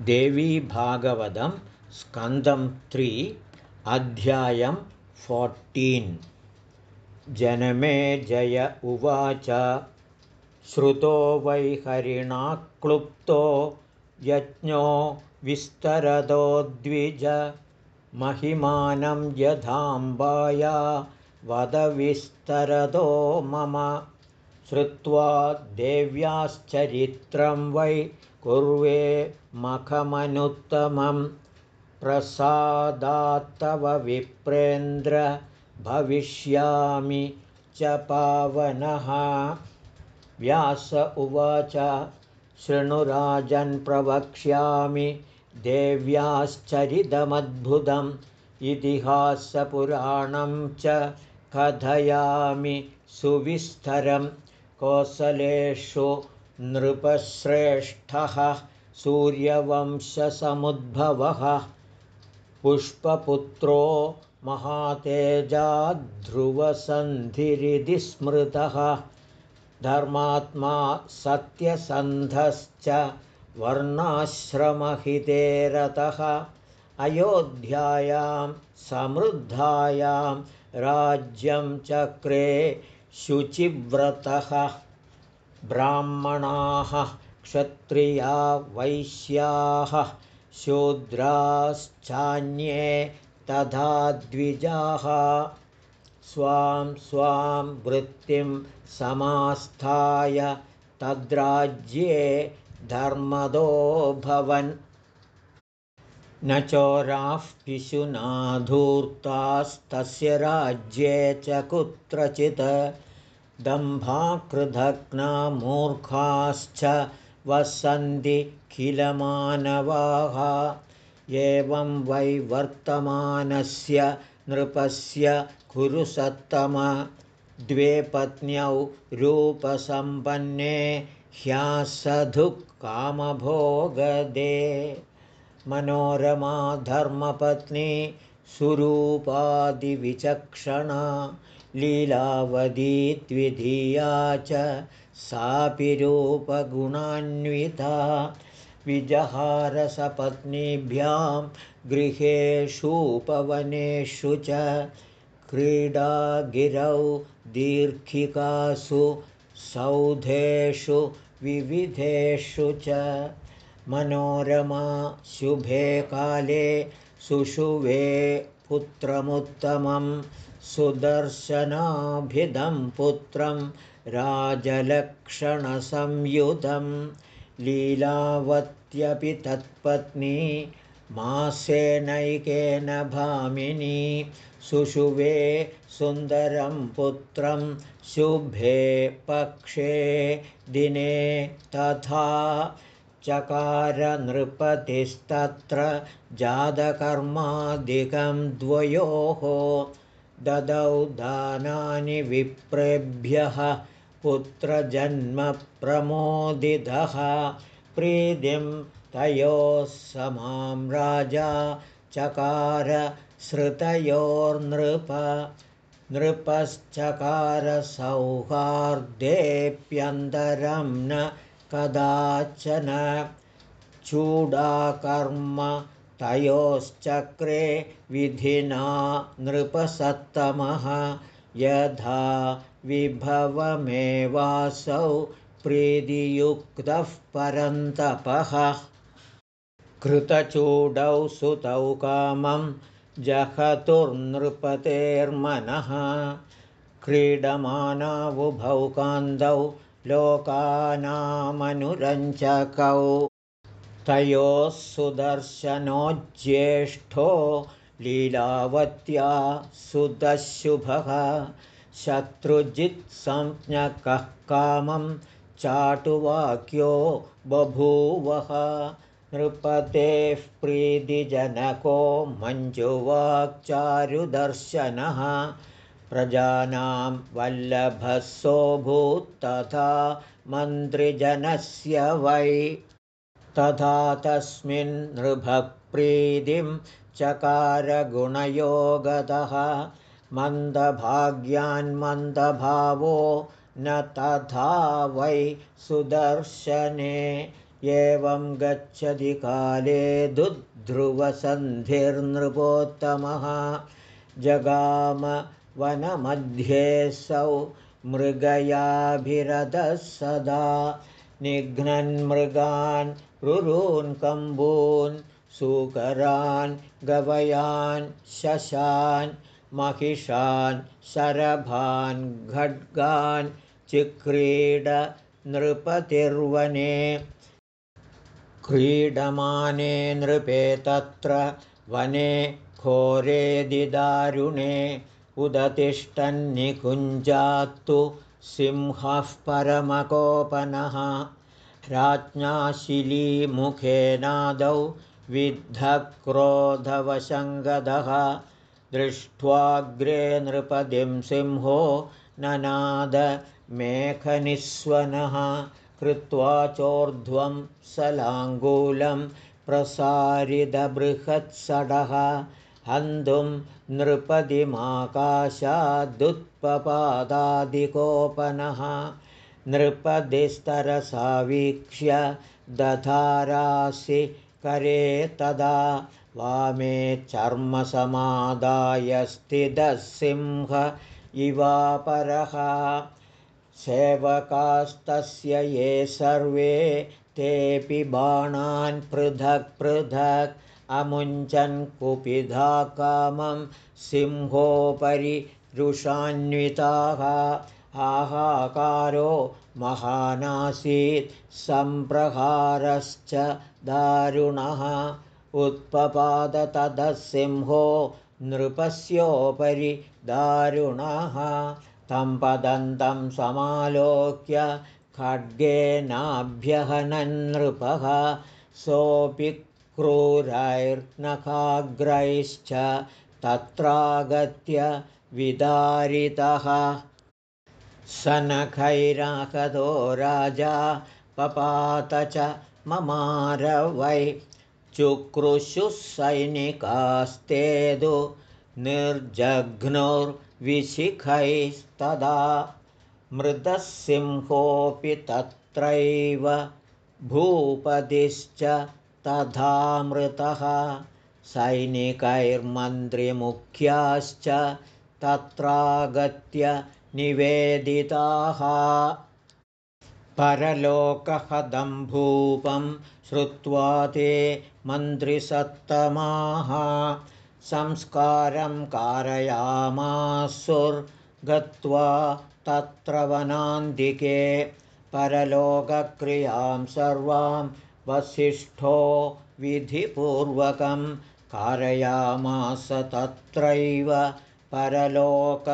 देवीभागवतं स्कन्दं त्रि अध्यायं फोर्टीन्। जनमे जय उवाच। श्रुतो वैहरिणा क्लुप्तो यज्ञो विस्तरदो द्विज। महिमानं यथाम्बाया वदविस्तरदो मम श्रुत्वा देव्याश्चरित्रं वै कुर्वे मखमनुत्तमं प्रसादात्तव विप्रेन्द्र भविष्यामि च पावनः। व्यास उवाच शृणुराजन् प्रवक्ष्यामि देव्याश्चरितमद्भुतम् इतिहासपुराणं च कथयामि सुविस्तरं कोसलेषु नृपश्रेष्ठः सूर्यवंशसमुद्भवः। पुष्पपुत्रो महातेजाध्रुवसन्धिरिति स्मृतः। धर्मात्मा सत्यसन्धश्च वर्णाश्रमहिते रतः। अयोध्यायां समृद्धायां राज्यं चक्रे शुचिव्रतः। ब्राह्मणाः क्षत्रिया वैश्याः शूद्राश्चान्ये तथा द्विजाः। स्वां स्वां वृत्तिं समास्थाय तद्राज्ये धर्मदो भवन् न चोराः पिशुनाधूर्तास्तस्य राज्ये च कुत्रचित् दम्भाकृधग्नामूर्खाश्च वसन्ति किलमानवाः एवं वै वर्तमानस्य नृपस्य कुरुसत्तम द्वे पत्न्यौ रूपसम्पन्ने ह्यासधुःकामभोगदे मनोरमा धर्मपत्नी सुरूपादिविचक्षणा लीलावदीत्विधीया च सापि रूपगुणान्विता विजहारसपत्नीभ्यां गृहेषूपवनेषु च क्रीडागिरौ दीर्घिकासु सौधेषु विविधेषु च मनोरमा शुभे काले सुषुवे पुत्रमुत्तमं सुदर्शनाभिधं पुत्रं राजलक्षणसंयुधं लीलावत्यपि तत्पत्नी मासेनैकेन भामिनी सुषुवे सुन्दरं पुत्रं शुभे पक्षे दिने तथा चकारनृपतिस्तत्र जातकर्मादिकं द्वयोः ददौ दानानि विप्रेभ्यः पुत्रजन्मप्रमोदितः। प्रीतिं तयोः समां राजा चकार श्रुतयोर्नृप नृपश्चकारसौहार्देऽप्यन्तरं न कदाचन चूडाकर्म तयोश्चक्रे विधिना नृपसत्तमः यथा विभवमेवासौ प्रीतियुक्तः परन्तपः। कृतचूडौ सुतौ कामं जहतुर्नृपतेर्मनः। क्रीडमानावुभौ कान्तौ लोकानामनुरञ्जकौ तयोः सुदर्शनोज्येष्ठो लीलावत्या सुदशुभः शत्रुजित्संज्ञकः कामं चाटुवाक्यो बभूवः नृपतेः प्रीतिजनको मञ्जुवाक्चारुदर्शनः प्रजानां वल्लभः मन्त्रिजनस्य वै। तथा तस्मिन् नृभप्रीतिं चकारगुणयोगतः मन्दभाग्यान्मन्दभावो न तथा वै सुदर्शने। एवं गच्छति काले दुध्रुवसन्धिर्नृपोत्तमः। जगाम वनमध्येऽसौ मृगयाभिरधः सदा निघ्नन्मृगान् रुरून् कम्बून् सूकरान् गवयान् शशान् महिषान् शरभान् खड्गान् चिक्रीड नृपतिर्वने। क्रीडमाने नृपे तत्र वने घोरेदिदारुणे उदतिष्ठन्निकुञ्जात्तु सिंहः परमकोपनः। राज्ञाशिलीमुखेनादौ विद्धक्रोधवशङ्गदः। दृष्ट्वाग्रे नृपदिं सिंहो ननाद मेखनिस्वनः कृत्वा चोर्ध्वं सलाङ्गूलं प्रसारितबृहत्सडः हन्तुं नृपदिमाकाशादुत्पपादादिकोपनः नृपदिस्तरसावीक्ष्य दधारासि करे तदा वामे चर्मसमादाय सिंह इवापरः। सेवकास्तस्य ये सर्वे तेऽपि बाणान् पृथक् पृथक् अमुञ्चन् कुपिधा कामं सिंहोपरि रुषान्विताः। हाहाकारो महानासीत् सम्प्रहारश्च दारुणः। उत्पपादततः सिंहो नृपस्योपरि दारुणः। तं पदन्तं समालोक्य खड्गेनाभ्यहनन्नृपः सोऽपि क्रूरैर्नखाग्रैश्च तत्रागत्य विदारितः। स नखैराहतो राजा पपात च ममार वै चुक्रुषुः सैनिकास्तेदु निर्जघ्नुर् विशिखैस्तदा मृतः सिंहोऽपि तत्रैव भूपतिश्च तथा मृतः सैनिकैर्मन्त्रिमुख्याश्च तत्रागत्य निवेदिताः। भूपं श्रुत्वा ते मन्त्रिसत्तमाः। संस्कारं कारयामासुर्गत्वा तत्र वनान्तिके। परलोकक्रियां सर्वां वसिष्ठो विधिपूर्वकं कारयामास तत्रैव परलोकसुखावहं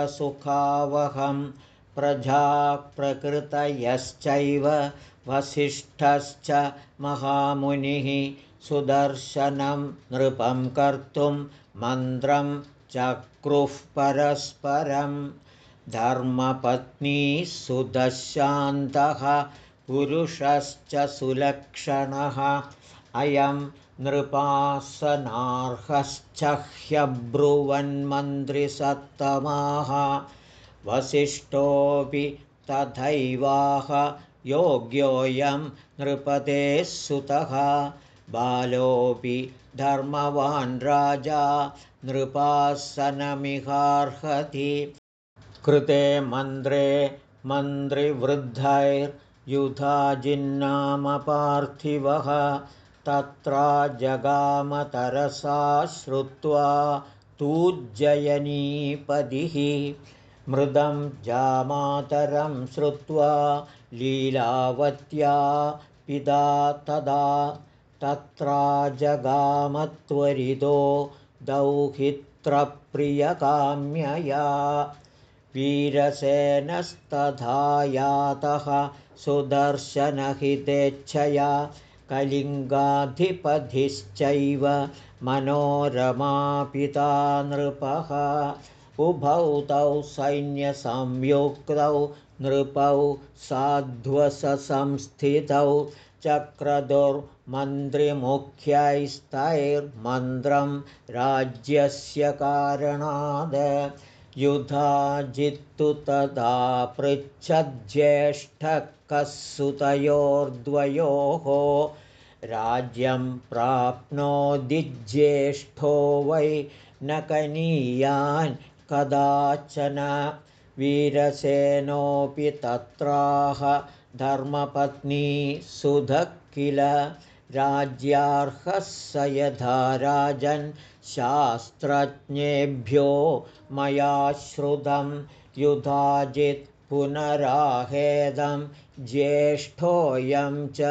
प्रजाप्रकृतयश्चैव वसिष्ठश्च महामुनिः सुदर्शनं नृपं कर्तुं मन्त्रं चक्रुः परस्परं धर्मपत्नीसुदशान्तः पुरुषश्च सुलक्षणः अयं नृपासनार्हश्च ह्यब्रुवन्मन्त्रिसत्तमाः वसिष्ठोऽपि तथैवाह योग्योऽयं नृपतेः सुतः। बालोऽपि धर्मवान् राजा नृपासनमिहार्हति। कृते मन्त्रे मन्त्रिवृद्धैर्युधाजिन्नामपार्थिवः तत्रा जगामतरसा श्रुत्वा तूज्जयनीपदिः मृदं जामातरं श्रुत्वा लीलावत्या पिता तदा तत्रा जगामत्वरितो दौहित्रप्रियकाम्यया वीरसेनस्तथा यातः सुदर्शनहितेच्छया कलिङ्गाधिपतिश्चैव मनोरमापिता नृपः उभौ तौ सैन्यसंयुक्तौ नृपौ साध्वसंस्थितौ चक्रदुर्मन्त्रिमुख्यैस्तैर्मन्त्रं राज्यस्य कारणाद् युधाजित्तु तदा पृच्छज्येष्ठः कः सुतयोर्द्वयोः राज्यं प्राप्नोदिज्येष्ठो वै न कनीयान् कदाचन वीरसेनोऽपि तत्राह धर्मपत्नी सुधः किल राज्यार्हः स यथा राजन् शास्त्रज्ञेभ्यो मया श्रुतं युधाजित् पुनराहेदं ज्येष्ठोऽयं च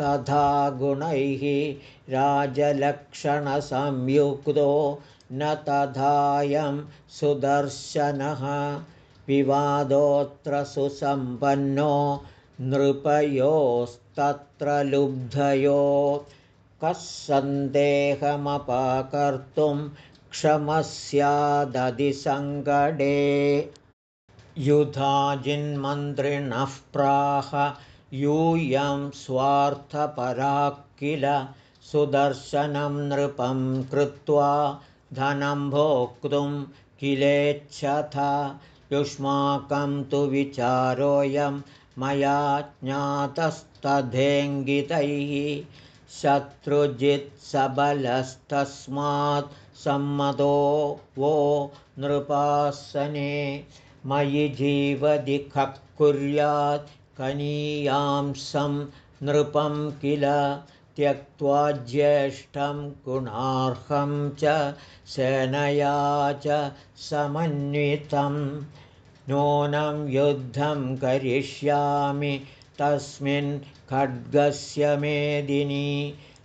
तथा गुणैः राजलक्षणसंयुक्तो न तथायं सुदर्शनः विवादोऽत्र सुसम्पन्नो नृपयोस्तत्र लुब्धयो। कः सन्देहमपाकर्तुं क्षमस्यादधिसङ्गडे। युधाजिन्मन्त्रिणः प्राह यूयं स्वार्थपराः किल सुदर्शनं नृपं कृत्वा धनं भोक्तुं किलेच्छथ। युष्माकं तु विचारोऽयं मया ज्ञातस्तथेङ्गितैः शत्रुजित्सबलस्तस्मात् सम्मतो वो नृपासने मयि जीवदिखः कुर्यात् कनीयांसं नृपं किल त्यक्त्वा ज्येष्ठं गुणार्हं च सेनया च समन्वितं नूनं युद्धं करिष्यामि तस्मिन् खड्गस्य मेदिनी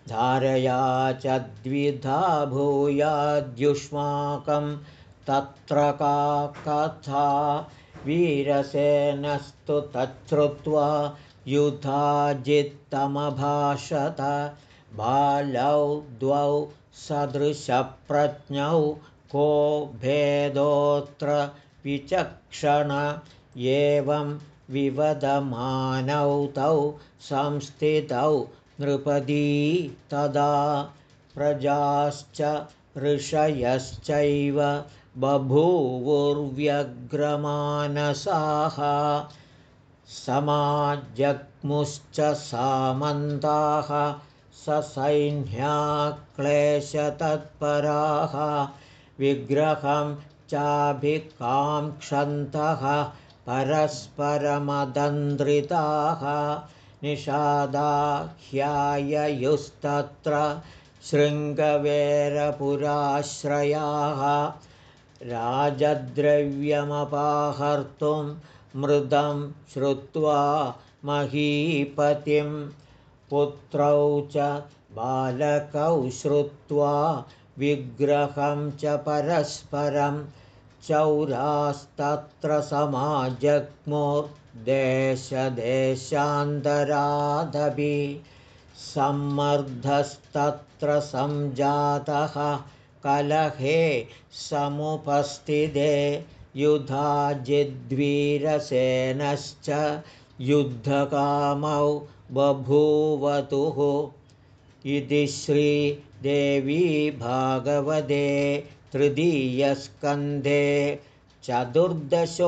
धारया च द्विधा भूयाद्युष्माकं तत्र का कथा वीरसेनस्तु तच्छ्रुत्वा युधाजित्तमभाषत बालौ द्वौ सदृशप्रज्ञौ को भेदोऽत्र विचक्षण एवं विवदमानौ तौ संस्थितौ नृपदी तदा प्रजाश्च ऋषयश्चैव बभूवुर्व्यग्रमानसाः समाजग्मुश्च सामन्ताः ससैन्याक्लेशतत्पराः विग्रहं चाभिकाङ्क्षन्तः परस्परमदन्द्रिताः निषादाह्याययुस्तत्र शृङ्गवेरपुराश्रयाः राजद्रव्यमपाहर्तुं मृदं श्रुत्वा महीपतिं पुत्रौ च बालकौ श्रुत्वा विग्रहं च परस्परं चौरास्तत्र समाजग्मुर्देशदेशान्तरादपि सम्मर्धस्तत्र सञ्जातः कलहे समुपस्थिते युधाजिद्वीरसेनश्च युद्धकामौ बभूवतुः। इति श्रीदेवी भागवते तृतीयस्कन्धे चतुर्दशोऽध्यायः